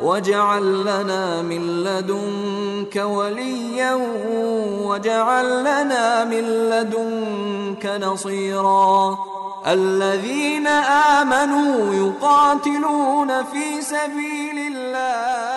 واجعل لنا من لدنك وليا واجعل لنا من لدنك نصيرا. الذين آمنوا يقاتلون في سبيل الله.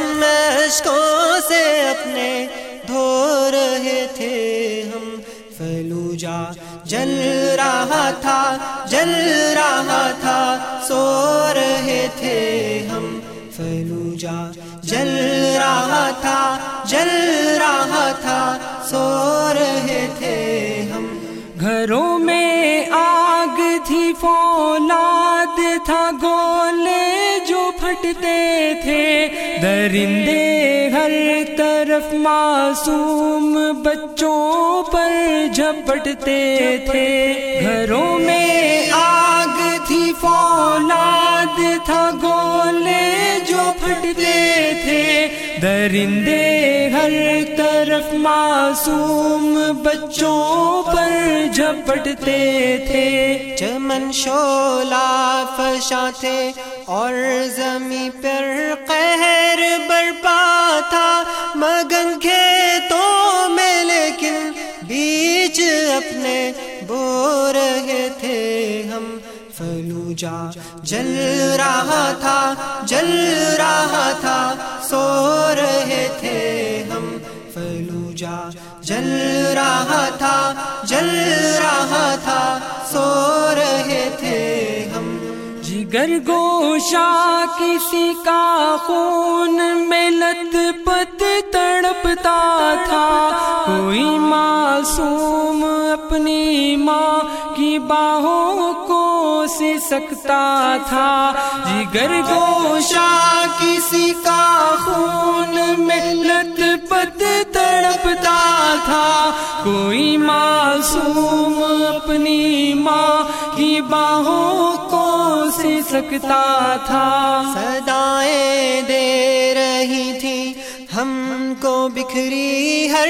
زخم مشکوں سے اپنے دھو رہے تھے، ہم فلوجا جل رہا تھا، جل رہا تھا، سو رہے تھے، ہم فلوجا جل رہا تھا، جل رہا تھا، سو رہے تھے، ہم گھروں جو پھٹتے تھے۔ درندے ہر طرف معصوم بچوں پر جھپٹتے تھے۔ گھروں میں آگ تھی، فولاد تھا، گولے جو پھٹتے تھے۔ درندے ہر طرف معصوم بچوں پر جھپٹتے تھے۔ چمن شولا فشا تھے اور زمیں پر قہر برپا تھا، مگن کھیتوں میں لیکن بیچ اپنے بو رہے تھے۔ ہم فلوجا جل رہا تھا، جل رہا تھا، سو رہے تھے۔ ہم فلوجا جل رہا تھا، جل رہا تھا۔ جگر گوشا کسی کا خون میں لت پت تڑپتا تھا۔ کوئی معصوم اپنی ماں کی باہوں کو سے سکتا تھا جی جگر گوشا کسی کا خون میں لت پت تڑپتا تھا۔ کوئی معصوم اپنی ماں کی باہوں کو سکتا تھا۔ صدائیں دے رہی تھی۔ ہم کو بکھری ہر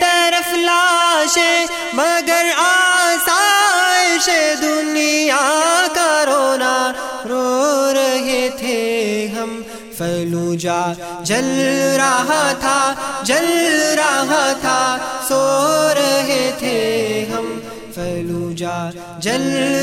طرف لاشیں، مگر آسائش دنیا کا رونا۔ رو رہے تھے ہم۔ فلوجا جل رہا تھا، جل رہا تھا۔ سو رہے تھے ہم۔ فلوجا، جل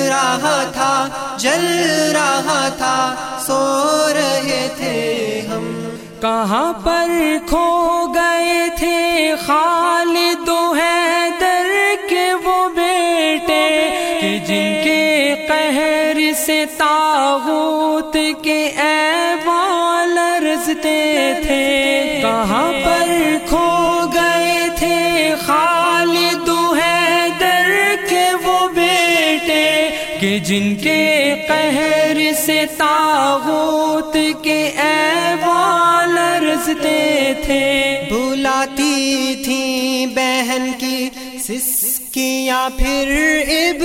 رہا تھا، جل رہا تھا، سو رہے تھے ہم۔ کہاں پر کھو گئے تھے خالد و حیدر کے وہ بیٹے؟ کہ جن کے قہر سے تاغوت کے ایوان لرزتے تھے۔ کہاں پر کھو جن کے قہر سے تاغوت کے ایوان لرزتے تھے۔ بلاتی تھی بہن کی سسکیاں پھر اب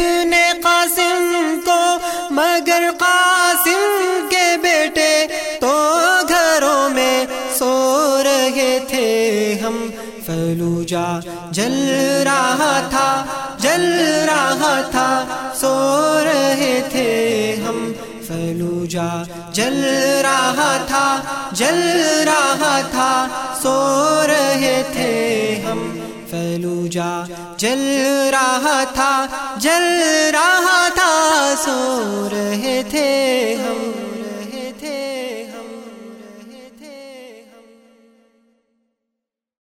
فلوجا، جل رہا تھا، جل رہا تھا، سو رہے تھے ہم فلوجا۔ جل رہا تھا، جل رہا تھا، سو رہے تھے ہم فلوجا۔ جل رہا تھا، جل رہا تھا، سو رہے تھے ہم